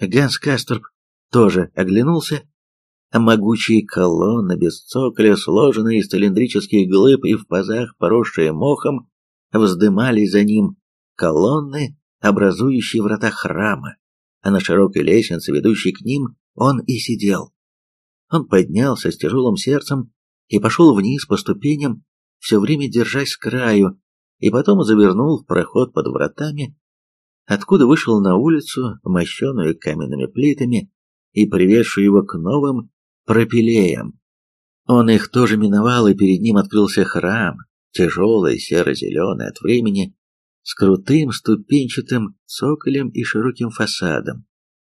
Ганс Касторп тоже оглянулся. Могучие колонны без цоколя, сложенные из цилиндрических глыб и в пазах, поросшие мохом, вздымались за ним колонны, образующие врата храма, а на широкой лестнице, ведущей к ним, он и сидел. Он поднялся с тяжелым сердцем и пошел вниз по ступеням, все время держась с краю, и потом завернул в проход под вратами, откуда вышел на улицу, мощенную каменными плитами и приведшую его к новым пропилеям. Он их тоже миновал, и перед ним открылся храм, тяжелый, серо-зеленый от времени, с крутым ступенчатым цоколем и широким фасадом,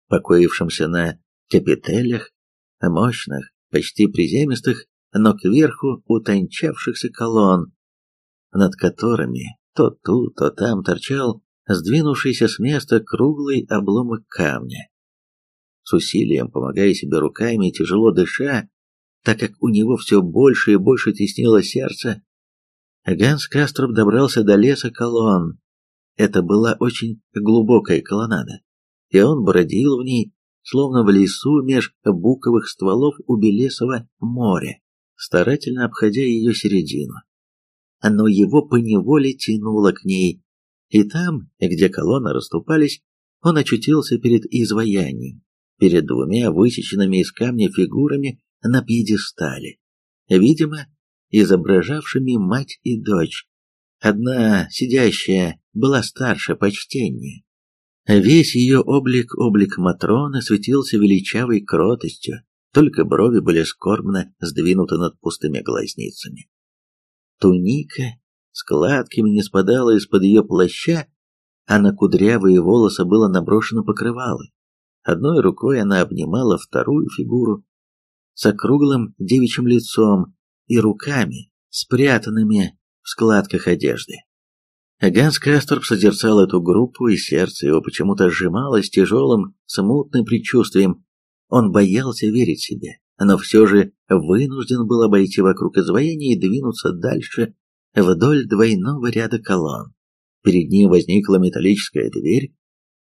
покоившимся на капителях, мощных, почти приземистых, но кверху утончавшихся колонн, над которыми то тут, то там торчал сдвинувшийся с места круглый обломок камня. С усилием, помогая себе руками и тяжело дыша, так как у него все больше и больше теснило сердце, Ганс Кастроп добрался до леса колонн. Это была очень глубокая колоннада, и он бродил в ней, словно в лесу меж буковых стволов у Белесова моря, старательно обходя ее середину. Но его поневоле тянуло к ней, и там, где колонны расступались, он очутился перед изваянием, перед двумя высеченными из камня фигурами на пьедестале, видимо, изображавшими мать и дочь. Одна, сидящая, была старше, почтеннее. Весь ее облик, облик Матроны, светился величавой кротостью, только брови были скорбно сдвинуты над пустыми глазницами. Туника складками не спадала из-под ее плаща, а на кудрявые волосы было наброшено покрывало. Одной рукой она обнимала вторую фигуру с округлым девичьим лицом и руками, спрятанными в складках одежды. Ганс Касторп созерцал эту группу, и сердце его почему-то сжималось тяжелым, смутным предчувствием. Он боялся верить себе, но все же вынужден был обойти вокруг изваяния и двинуться дальше вдоль двойного ряда колонн. Перед ним возникла металлическая дверь,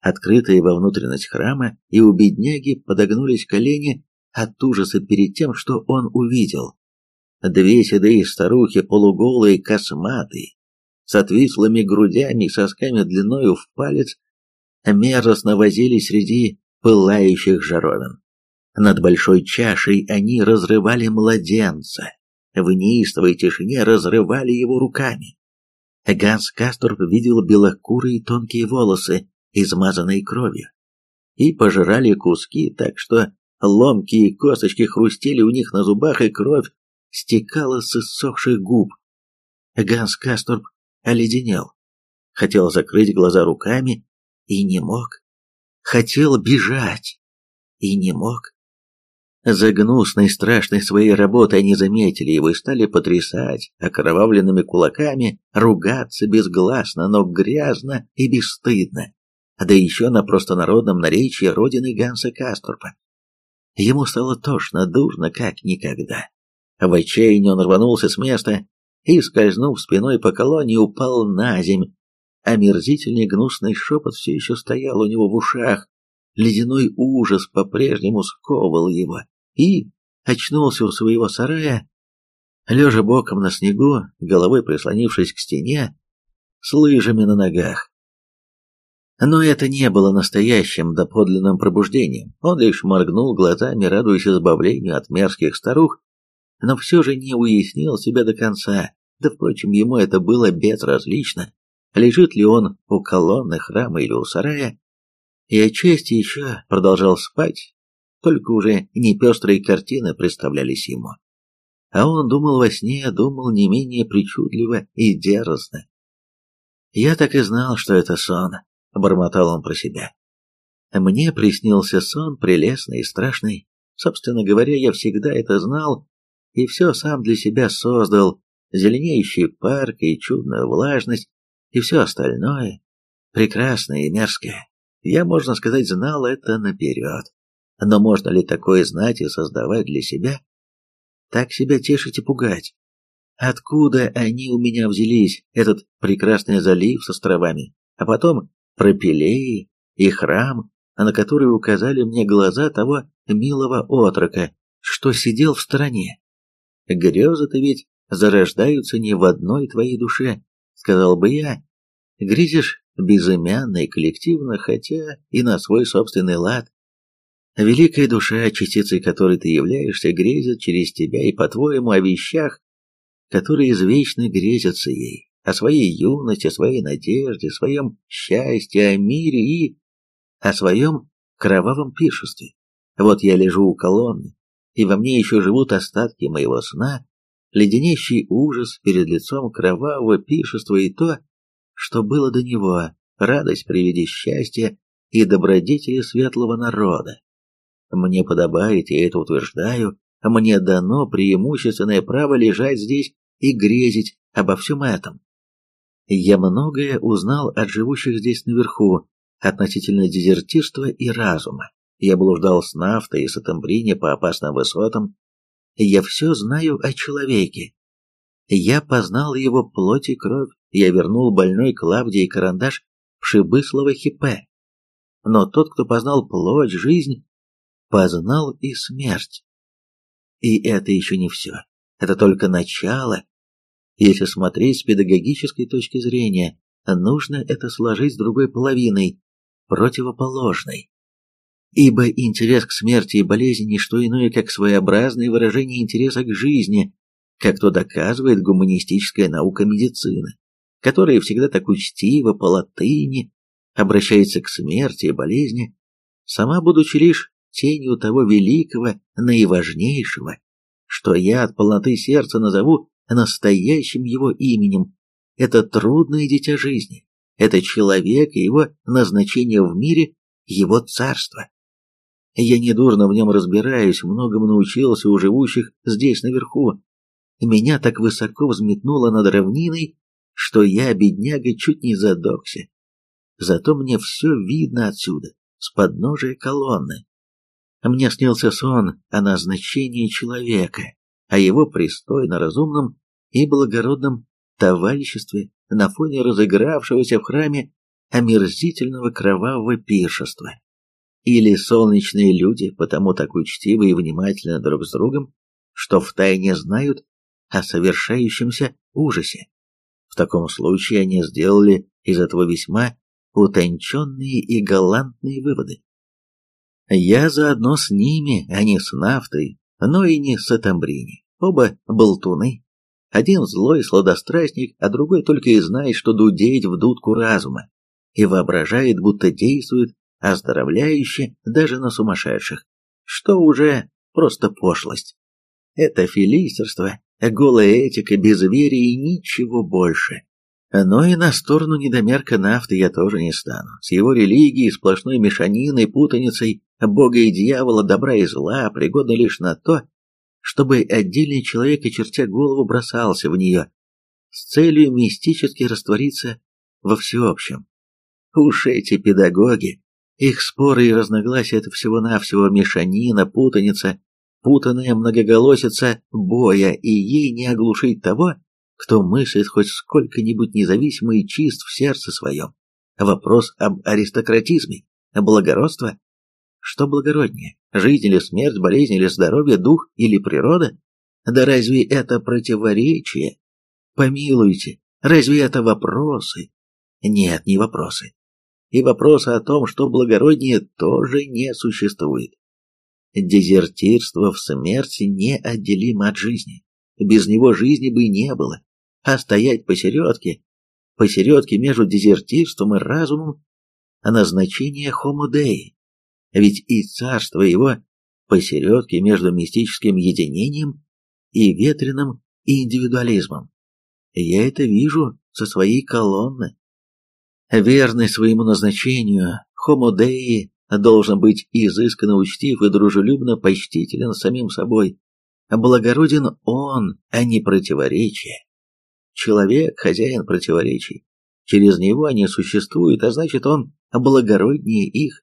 открытая во внутренность храма, и у бедняги подогнулись колени от ужаса перед тем, что он увидел. Две седые старухи, полуголые, косматые, с отвислыми грудями и сосками длиною в палец, мерзостно возились среди пылающих жаровин. Над большой чашей они разрывали младенца, в неистовой тишине разрывали его руками. Ганс Касторп видел белокурые тонкие волосы, измазанные кровью, и пожирали куски, так что ломкие косточки хрустели у них на зубах, и кровь стекала с иссохших губ. Ганс Касторп оледенел, хотел закрыть глаза руками и не мог, хотел бежать и не мог. За гнусной, страшной своей работой они заметили его и стали потрясать окровавленными кулаками, ругаться безгласно, но грязно и бесстыдно, да еще на простонародном наречии родины Ганса Касторпа. Ему стало тошно, дурно, как никогда. В отчаянии он рванулся с места и, скользнув спиной по колонне, упал на земь. Омерзительный гнусный шепот все еще стоял у него в ушах, ледяной ужас по-прежнему сковывал его и очнулся у своего сарая, лежа боком на снегу, головой прислонившись к стене, с лыжами на ногах. Но это не было настоящим доподлинным пробуждением. Он лишь моргнул глазами, радуясь избавлению от мерзких старух, но все же не уяснил себя до конца. Да, впрочем, ему это было безразлично. Лежит ли он у колонны храма или у сарая, и отчасти еще продолжал спать, только уже не пестрые картины представлялись ему. А он думал во сне, думал не менее причудливо и дерзно. «Я так и знал, что это сон», — бормотал он про себя. «Мне приснился сон прелестный и страшный. Собственно говоря, я всегда это знал и все сам для себя создал, зеленеющий парк и чудную влажность, и все остальное, прекрасное и мерзкое. Я, можно сказать, знал это наперед. Но можно ли такое знать и создавать для себя? Так себя тешить и пугать. Откуда они у меня взялись, этот прекрасный залив с островами, а потом пропилеи и храм, на который указали мне глаза того милого отрока, что сидел в стороне. Грезы-то ведь зарождаются не в одной твоей душе, сказал бы я. Грезишь безымянно и коллективно, хотя и на свой собственный лад. Великая душа, частицей которой ты являешься, грезит через тебя и, по-твоему, о вещах, которые извечно грезятся ей, о своей юности, о своей надежде, о своем счастье, о мире и о своем кровавом пиршестве. Вот я лежу у колонны, и во мне еще живут остатки моего сна, леденящий ужас перед лицом кровавого пиршества и то, что было до него, радость при виде счастья и добродетели светлого народа. Мне подобает, я это утверждаю, мне дано преимущественное право лежать здесь и грезить обо всем этом. Я многое узнал от живущих здесь наверху относительно дезертирства и разума. Я блуждал с нафтой и сатамбрине по опасным высотам. Я все знаю о человеке. Я познал его плоть и кровь. Я вернул больной Клавдии карандаш в Шибыслово хипе. Но тот, кто познал плоть, жизнь, познал и смерть. И это еще не все. Это только начало. Если смотреть с педагогической точки зрения, нужно это сложить с другой половиной, противоположной. Ибо интерес к смерти и болезни не что иное, как своеобразное выражение интереса к жизни, как то доказывает гуманистическая наука медицины, которая всегда так учтиво по латыни обращается к смерти и болезни, сама будучи лишь тенью того великого, наиважнейшего, что я от полноты сердца назову настоящим его именем. Это трудное дитя жизни, это человек и его назначение в мире, его царство. Я недурно в нем разбираюсь, многому научился у живущих здесь наверху. Меня так высоко взметнуло над равниной, что я, бедняга, чуть не задохся. Зато мне все видно отсюда, с подножия колонны. Мне снился сон о назначении человека, о его пристойно разумном и благородном товариществе на фоне разыгравшегося в храме омерзительного кровавого пиршества. Или солнечные люди потому так учтивы и внимательны друг с другом, что втайне знают о совершающемся ужасе. В таком случае они сделали из этого весьма утонченные и галантные выводы. Я заодно с ними, а не с нафтой, но и не с Атамбрини. Оба болтуны. Один злой сладострастник, а другой только и знает, что дудеть в дудку разума, и воображает, будто действует оздоровляюще даже на сумасшедших, что уже просто пошлость. Это филистерство, голая этика, безверие и ничего больше. Но и на сторону недомерка нафты я тоже не стану. С его религией, сплошной мешаниной, путаницей, бога и дьявола, добра и зла, пригодна лишь на то, чтобы отдельный человек, очертя голову, бросался в нее, с целью мистически раствориться во всеобщем. Уж эти педагоги, их споры и разногласия — это всего-навсего мешанина, путаница, путанная многоголосица боя, и ей не оглушить того, кто мыслит хоть сколько-нибудь независимо и чист в сердце своем. Вопрос об аристократизме, благородство. Что благороднее, жизнь или смерть, болезнь или здоровье, дух или природа? Да разве это противоречие? Помилуйте, разве это вопросы? Нет, не вопросы. И вопроса о том, что благороднее, тоже не существует. Дезертирство в смерти неотделимо от жизни. Без него жизни бы не было а стоять посередке, посередке между дезертирством и разумом, назначение Homo Dei. Ведь и царство его посередке между мистическим единением и ветреным индивидуализмом. Я это вижу со своей колонны. Верный своему назначению, Homo Dei должен быть изысканно учтив и дружелюбно почтителен самим собой. Благороден он, а не противоречие. Человек – хозяин противоречий. Через него они существуют, а значит, он благороднее их,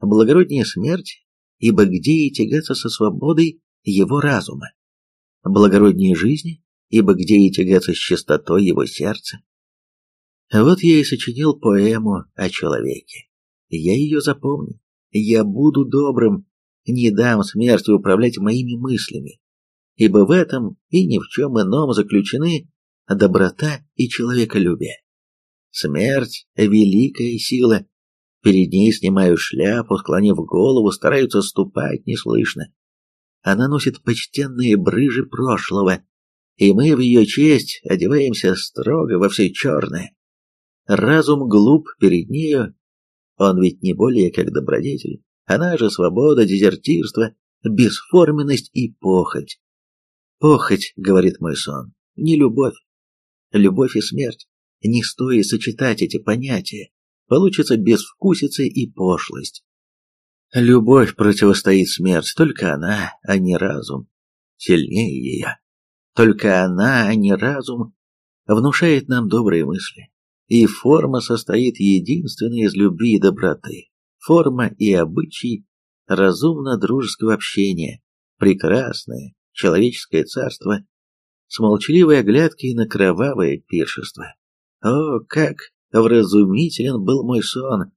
благороднее смерти, ибо где и тягаться со свободой его разума, благороднее жизни, ибо где и тягаться с чистотой его сердца. Вот я и сочинил поэму о человеке. Я ее запомню, Я буду добрым, не дам смерти управлять моими мыслями, ибо в этом и ни в чем ином заключены доброта и человеколюбие. Смерть — великая сила. Перед ней снимаю шляпу, склонив голову, стараются ступать неслышно. Она носит почтенные брыжи прошлого, и мы в ее честь одеваемся строго во все черное. Разум глуп перед нею, он ведь не более как добродетель, она же свобода, дезертирство, бесформенность и похоть. Похоть, говорит мой сон, не любовь. Любовь и смерть. Не стоит сочетать эти понятия. Получится безвкусица и пошлость. Любовь противостоит смерти, только она, а не разум. Сильнее ее. Только она, а не разум, внушает нам добрые мысли. И форма состоит единственно из любви и доброты. Форма и обычай разумно-дружеского общения, прекрасное человеческое царство, с молчаливой оглядкой на кровавое пиршество. О, как вразумителен был мой сон!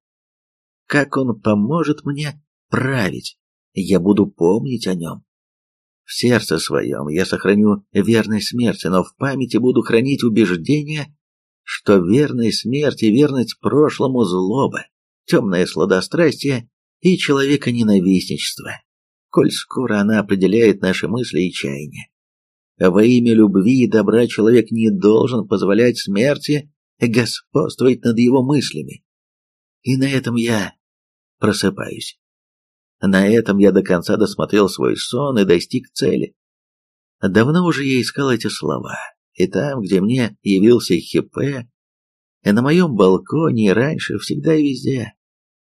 Как он поможет мне править! Я буду помнить о нем. В сердце своем я сохраню верность смерти, но в памяти буду хранить убеждение, что верность смерти, верность прошлому злоба, темное сладострастие и человека-ненавистничество, коль скоро она определяет наши мысли и чаяния. Во имя любви и добра человек не должен позволять смерти господствовать над его мыслями. И на этом я просыпаюсь. На этом я до конца досмотрел свой сон и достиг цели. Давно уже я искал эти слова, и там, где мне явился Хипе, и на моем балконе, и раньше, всегда и везде.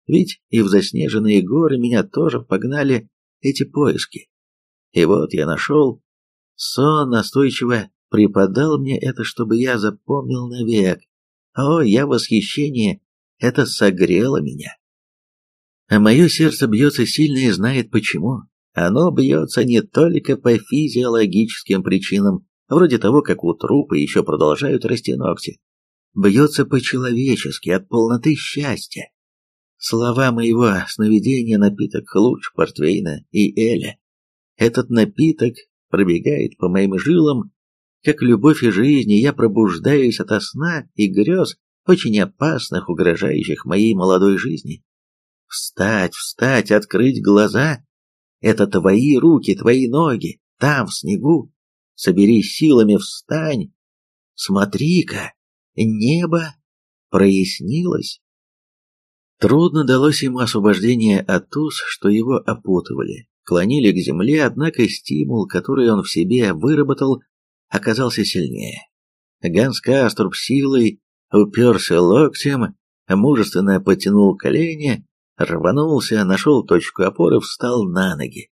Ведь и в заснеженные горы меня тоже погнали эти поиски. И вот я нашел, сон настойчиво преподал мне это, чтобы я запомнил навек. О, я в восхищении, это согрело меня. А мое сердце бьется сильно и знает почему. Оно бьется не только по физиологическим причинам, вроде того, как у трупа еще продолжают расти ногти. Бьется по-человечески, от полноты счастья. Слова моего сновидения напиток лучше портвейна и эля. Этот напиток пробегает по моим жилам, как любовь и жизнь, я пробуждаюсь ото сна и грез, очень опасных, угрожающих моей молодой жизни. Встать, встать, открыть глаза. Это твои руки, твои ноги, там, в снегу. Соберись силами, встань. Смотри-ка, небо прояснилось. Трудно далось ему освобождение от уз, что его опутывали, клонили к земле, однако стимул, который он в себе выработал, оказался сильнее. Ганс Каструб силой уперся локтем, мужественно потянул колени, рванулся, нашел точку опоры, встал на ноги.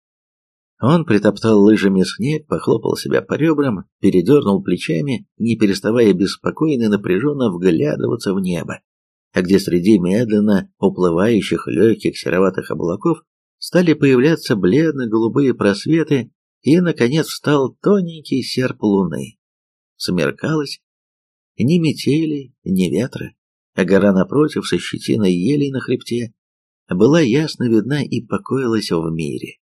Он притоптал лыжами снег, похлопал себя по ребрам, передернул плечами, не переставая беспокойно и напряженно вглядываться в небо, где среди медленно уплывающих легких сероватых облаков стали появляться бледно-голубые просветы, и, наконец, встал тоненький серп луны. Смеркалось, ни метели, ни ветра, а гора напротив со щетиной елей на хребте была ясно видна и покоилась в мире.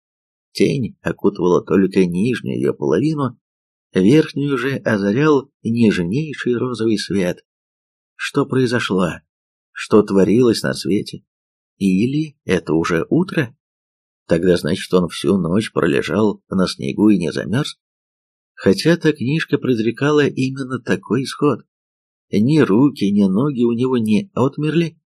Тень окутывала только нижнюю ее половину, верхнюю же озарял нежнейший розовый свет. Что произошло? Что творилось на свете? Или это уже утро? Тогда значит он всю ночь пролежал на снегу и не замерз? Хотя та книжка предрекала именно такой исход. Ни руки, ни ноги у него не отмерли,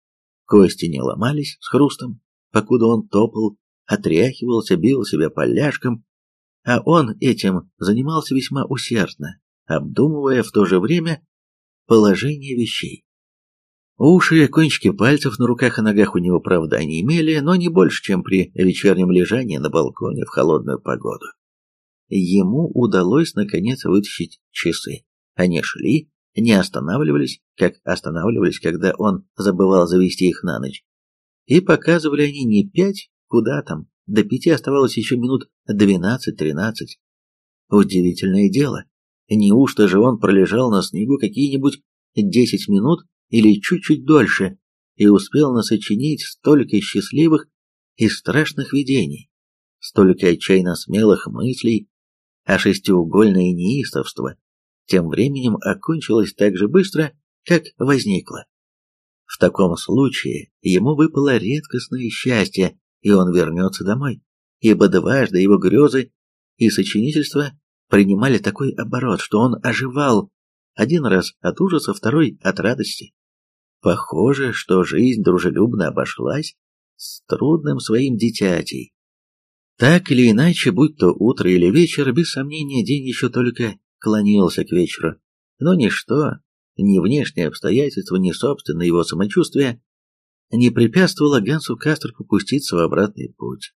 Кости не ломались с хрустом, покуда он топал, отряхивался, бил себя поляшком, а он этим занимался весьма усердно, обдумывая в то же время положение вещей. Уши и кончики пальцев на руках и ногах у него, правда, не имели, но не больше, чем при вечернем лежании на балконе в холодную погоду. Ему удалось, наконец, вытащить часы. Они шли, не останавливались, как останавливались, когда он забывал завести их на ночь. И показывали они не пять, куда там, до пяти оставалось еще минут двенадцать-тринадцать. Удивительное дело, неужто же он пролежал на снегу какие-нибудь десять минут или чуть-чуть дольше и успел насочинить столько счастливых и страшных видений, столько отчаянно смелых мыслей, а шестиугольное неистовство тем временем окончилось так же быстро, как возникло. В таком случае ему выпало редкостное счастье, и он вернется домой, ибо дважды его грезы и сочинительства принимали такой оборот, что он оживал, один раз от ужаса, второй от радости. Похоже, что жизнь дружелюбно обошлась с трудным своим дитятей. Так или иначе, будь то утро или вечер, без сомнения, день еще только клонился к вечеру. Но ничто, ни внешние обстоятельства, ни собственное его самочувствие не препятствовало Гансу Кастеру пуститься в обратный путь.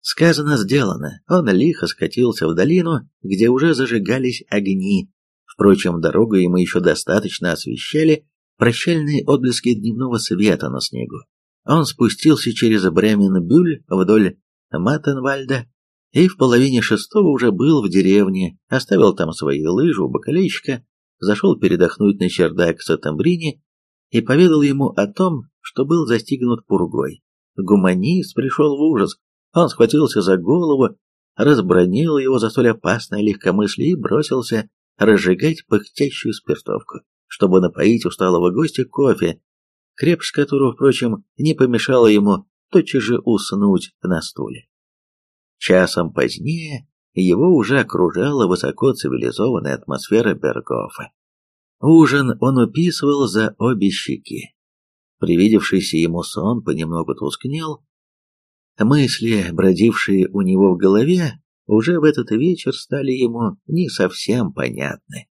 Сказано, сделано. Он лихо скатился в долину, где уже зажигались огни. Впрочем, дорогу ему еще достаточно освещали прощальные отблески дневного света на снегу. Он спустился через Бремен-Бюль вдоль Маттенвальда и в половине шестого уже был в деревне, оставил там свои лыжи у бакалейщика, зашел передохнуть на чердак Сатамбрини и поведал ему о том, что был застигнут пургой. Гуманист пришел в ужас, он схватился за голову, разбронил его за столь опасное легкомыслие и бросился разжигать пыхтящую спиртовку, чтобы напоить усталого гостя кофе, крепость которого, впрочем, не помешала ему тотчас же уснуть на стуле. Часом позднее его уже окружала высокоцивилизованная атмосфера Бергофа. Ужин он уписывал за обе щеки. Привидевшийся ему сон понемногу тускнел. Мысли, бродившие у него в голове, уже в этот вечер стали ему не совсем понятны.